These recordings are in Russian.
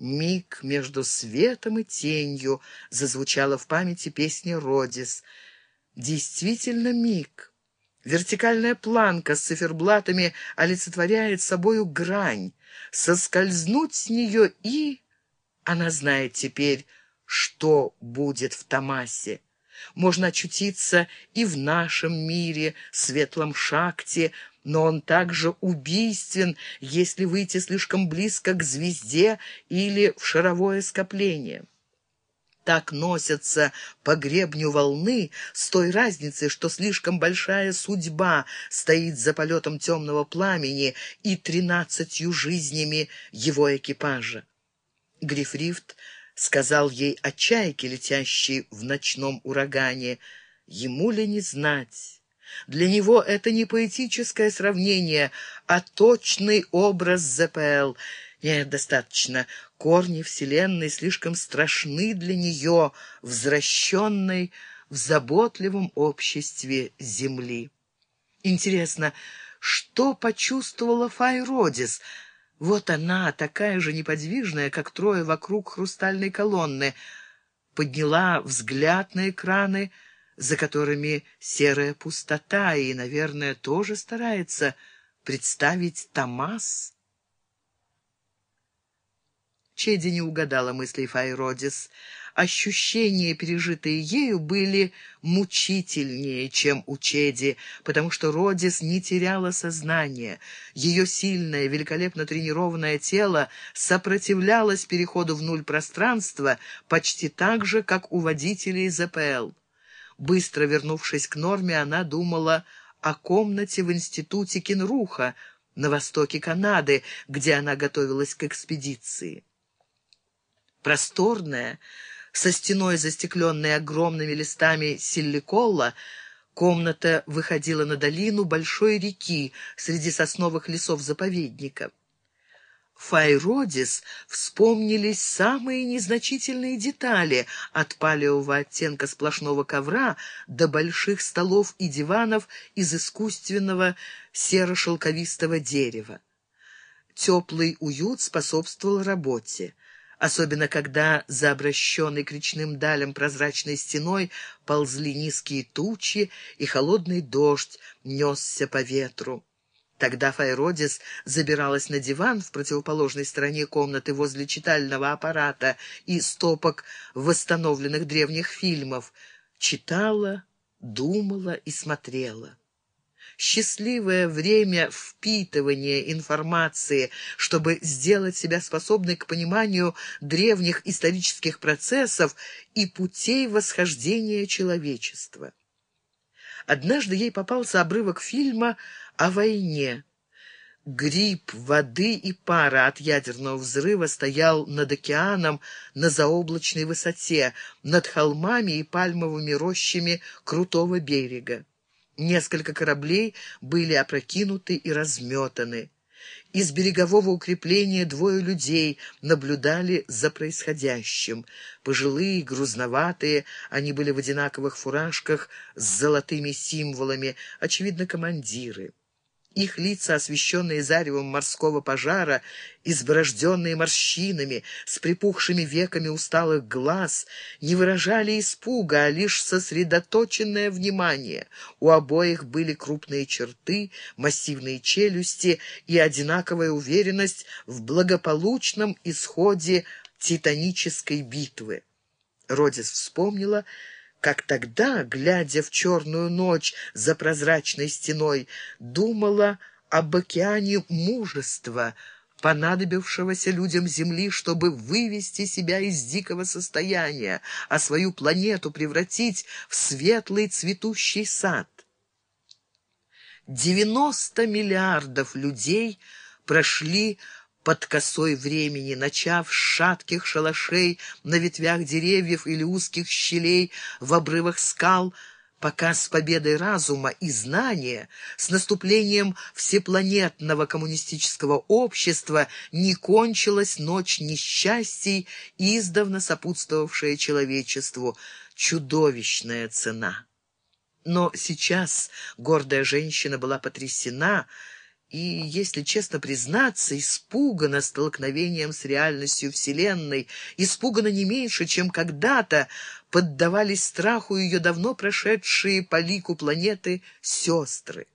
Миг между светом и тенью зазвучала в памяти песня «Родис». Действительно миг. Вертикальная планка с циферблатами олицетворяет собою грань. Соскользнуть с нее и... Она знает теперь, что будет в Тамасе. Можно очутиться и в нашем мире, светлом шахте, но он также убийствен, если выйти слишком близко к звезде или в шаровое скопление. Так носятся по гребню волны с той разницей, что слишком большая судьба стоит за полетом темного пламени и тринадцатью жизнями его экипажа. Грифрифт сказал ей о чайке, летящей в ночном урагане. Ему ли не знать? Для него это не поэтическое сравнение, а точный образ ЗПЛ. Нет, достаточно. Корни Вселенной слишком страшны для нее, возвращенной в заботливом обществе Земли. Интересно, что почувствовала Файродис? Вот она, такая же неподвижная, как трое вокруг хрустальной колонны, подняла взгляд на экраны, за которыми серая пустота, и, наверное, тоже старается представить Томас. Чеди не угадала мыслей Файродис. Ощущения, пережитые ею, были мучительнее, чем у Чеди, потому что Родис не теряла сознание. Ее сильное, великолепно тренированное тело сопротивлялось переходу в нуль пространства почти так же, как у водителей ЗПЛ. Быстро вернувшись к норме, она думала о комнате в институте Кенруха на востоке Канады, где она готовилась к экспедиции. Просторная, со стеной, застекленной огромными листами силикола, комната выходила на долину большой реки среди сосновых лесов заповедника. Файродис вспомнились самые незначительные детали, от палевого оттенка сплошного ковра до больших столов и диванов из искусственного серо-шелковистого дерева. Теплый уют способствовал работе особенно когда за обращенной к речным далям прозрачной стеной ползли низкие тучи, и холодный дождь несся по ветру. Тогда Файродис забиралась на диван в противоположной стороне комнаты возле читального аппарата и стопок восстановленных древних фильмов, читала, думала и смотрела. Счастливое время впитывания информации, чтобы сделать себя способной к пониманию древних исторических процессов и путей восхождения человечества. Однажды ей попался обрывок фильма о войне. Гриб воды и пара от ядерного взрыва стоял над океаном на заоблачной высоте, над холмами и пальмовыми рощами крутого берега. Несколько кораблей были опрокинуты и разметаны. Из берегового укрепления двое людей наблюдали за происходящим. Пожилые, грузноватые, они были в одинаковых фуражках с золотыми символами, очевидно, командиры. Их лица, освещенные заревом морского пожара, изборожденные морщинами, с припухшими веками усталых глаз, не выражали испуга, а лишь сосредоточенное внимание. У обоих были крупные черты, массивные челюсти и одинаковая уверенность в благополучном исходе титанической битвы. Родис вспомнила, как тогда, глядя в черную ночь за прозрачной стеной, думала об океане мужества, понадобившегося людям Земли, чтобы вывести себя из дикого состояния, а свою планету превратить в светлый цветущий сад. Девяносто миллиардов людей прошли под косой времени, начав с шатких шалашей на ветвях деревьев или узких щелей в обрывах скал, пока с победой разума и знания, с наступлением всепланетного коммунистического общества не кончилась ночь несчастий, издавна сопутствовавшая человечеству, чудовищная цена. Но сейчас гордая женщина была потрясена, и, если честно признаться, испугана столкновением с реальностью Вселенной, испугана не меньше, чем когда-то поддавались страху ее давно прошедшие по лику планеты сестры.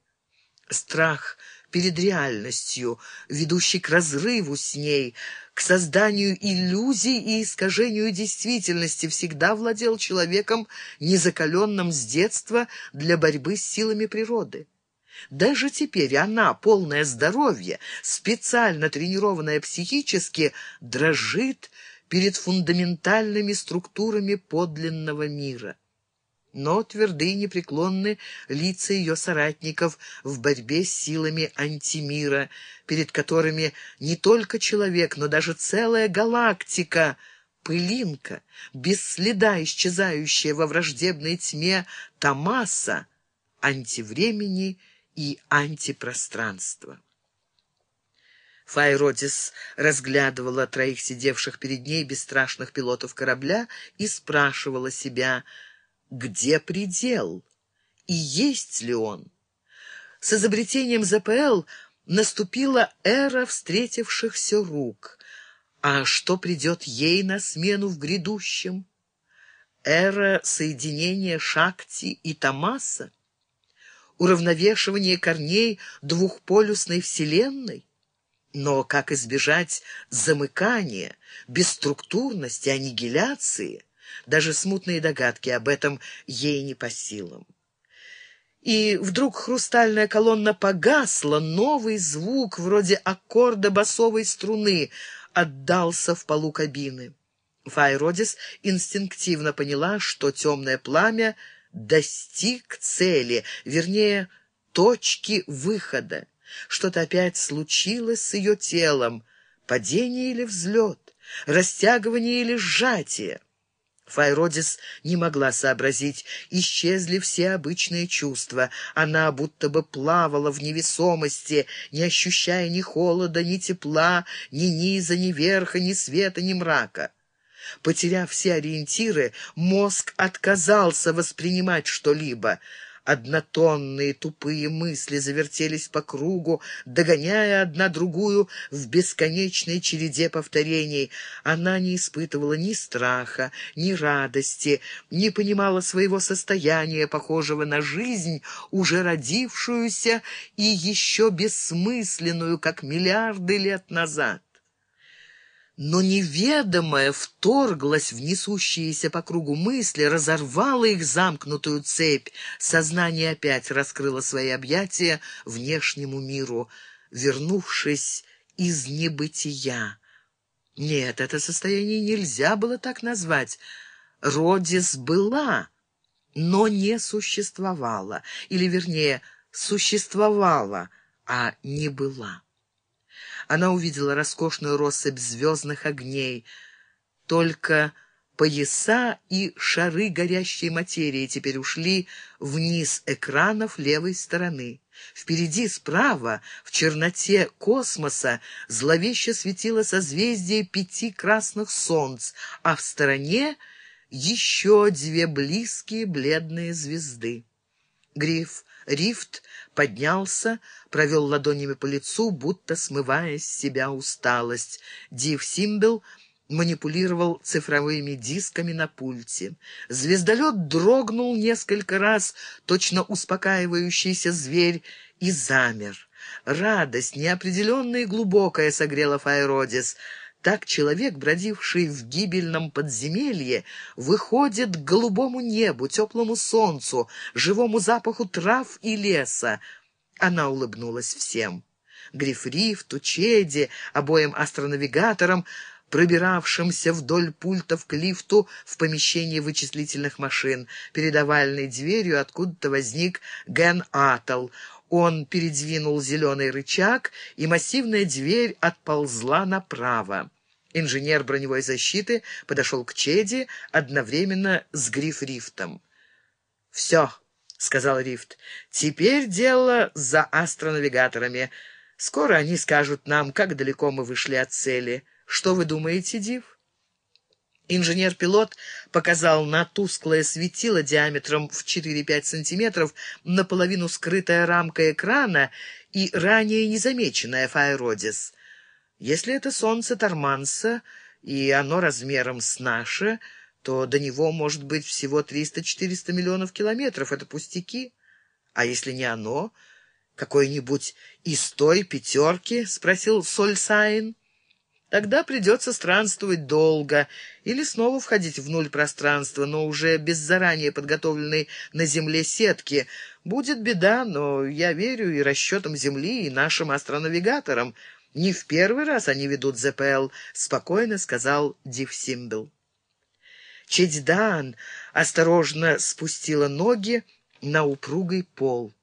Страх перед реальностью, ведущий к разрыву с ней, к созданию иллюзий и искажению действительности, всегда владел человеком, незакаленным с детства для борьбы с силами природы. Даже теперь она, полное здоровья, специально тренированная психически, дрожит перед фундаментальными структурами подлинного мира. Но тверды и непреклонны лица ее соратников в борьбе с силами антимира, перед которыми не только человек, но даже целая галактика — пылинка, без следа исчезающая во враждебной тьме Тамаса, антивремени и антипространства. Файродис разглядывала троих сидевших перед ней бесстрашных пилотов корабля и спрашивала себя, где предел и есть ли он. С изобретением ЗПЛ наступила эра встретившихся рук. А что придет ей на смену в грядущем? Эра соединения Шакти и Тамаса? Уравновешивание корней двухполюсной Вселенной? Но как избежать замыкания, бесструктурности, аннигиляции? Даже смутные догадки об этом ей не по силам. И вдруг хрустальная колонна погасла, новый звук, вроде аккорда басовой струны, отдался в полу кабины. Файродис инстинктивно поняла, что темное пламя достиг цели, вернее, точки выхода. Что-то опять случилось с ее телом. Падение или взлет, растягивание или сжатие. Файродис не могла сообразить, исчезли все обычные чувства. Она будто бы плавала в невесомости, не ощущая ни холода, ни тепла, ни низа, ни верха, ни света, ни мрака. Потеряв все ориентиры, мозг отказался воспринимать что-либо — Однотонные тупые мысли завертелись по кругу, догоняя одна другую в бесконечной череде повторений. Она не испытывала ни страха, ни радости, не понимала своего состояния, похожего на жизнь, уже родившуюся и еще бессмысленную, как миллиарды лет назад но неведомое вторглось в несущиеся по кругу мысли, разорвало их замкнутую цепь. Сознание опять раскрыло свои объятия внешнему миру, вернувшись из небытия. Нет, это состояние нельзя было так назвать. Родис была, но не существовала, или, вернее, существовала, а не была. Она увидела роскошную россыпь звездных огней. Только пояса и шары горящей материи теперь ушли вниз экранов левой стороны. Впереди, справа, в черноте космоса, зловеще светило созвездие пяти красных солнц, а в стороне еще две близкие бледные звезды. Гриф Рифт поднялся, провел ладонями по лицу, будто смывая с себя усталость. Див Симбел манипулировал цифровыми дисками на пульте. Звездолет дрогнул несколько раз, точно успокаивающийся зверь, и замер. Радость, неопределенная и глубокая, согрела Файродис — так человек, бродивший в гибельном подземелье, выходит к голубому небу, теплому солнцу, живому запаху трав и леса. Она улыбнулась всем. Грифрифту, Чеди, обоим астронавигаторам, пробиравшимся вдоль пультов к лифту в помещении вычислительных машин. Перед овальной дверью откуда-то возник Ген Атл. Он передвинул зеленый рычаг, и массивная дверь отползла направо. Инженер броневой защиты подошел к Чеди одновременно с Гриф-Рифтом. «Все», — сказал Рифт, — «теперь дело за астронавигаторами. Скоро они скажут нам, как далеко мы вышли от цели. Что вы думаете, Див?» Инженер-пилот показал на тусклое светило диаметром в 4-5 сантиметров, наполовину скрытая рамка экрана, и ранее незамеченное Фаеродис. Если это солнце Торманса, и оно размером с наше, то до него может быть всего 300-400 миллионов километров. Это пустяки. А если не оно, какой-нибудь из той пятерки? — спросил Сольсайн. Тогда придется странствовать долго или снова входить в нуль пространства, но уже без заранее подготовленной на Земле сетки. Будет беда, но я верю и расчетам Земли, и нашим астронавигаторам. Не в первый раз они ведут ЗПЛ, — спокойно сказал Див Симбел. Чедьдан осторожно спустила ноги на упругий пол.